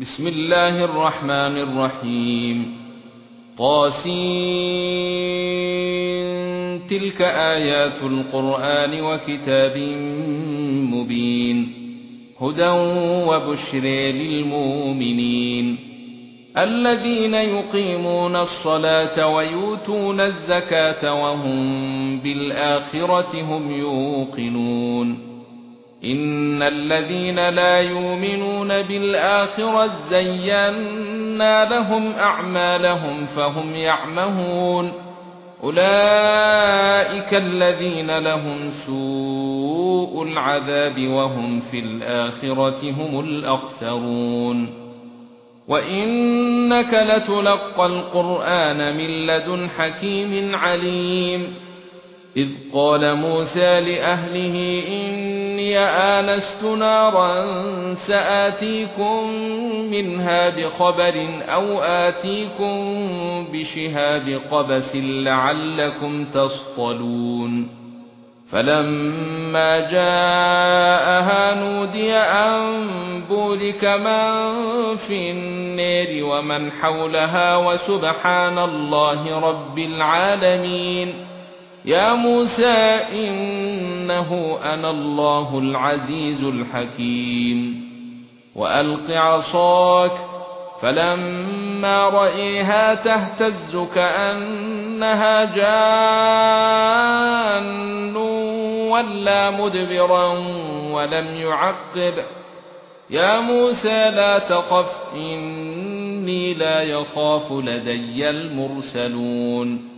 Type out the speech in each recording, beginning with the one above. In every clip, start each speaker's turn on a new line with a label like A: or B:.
A: بسم الله الرحمن الرحيم. طاسين. تلك آيات القرآن وكتاب مبين. هدى وبشر للمؤمنين. الذين يقيمون الصلاة ويؤتون الزكاة وهم بالآخرة هم يوقنون. ان الذين لا يؤمنون بالاخره زينا لهم اعمالهم فهم يعمهون اولئك الذين لهم سوء العذاب وهم في الاخره هم الاخسرون وانك لتلقى القران من لدن حكيم عليم اذ قال موسى لاهله ان إني آنست نارا سآتيكم منها بخبر أو آتيكم بشهاب قبس لعلكم تصطلون فلما جاءها نودي أن بورك من في النير ومن حولها وسبحان الله رب العالمين يا موسى إنه أنا الله العزيز الحكيم. وألق عصاك فلما رأيها تهتز كأنها جان ولا مدبرا ولم يعقب. يا موسى لا تخف إني لا يخاف لدي المرسلون.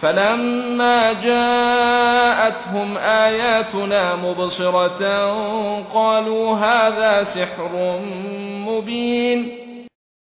A: فلما جاءتهم آياتنا مبصرة قالوا هذا سحر مبين.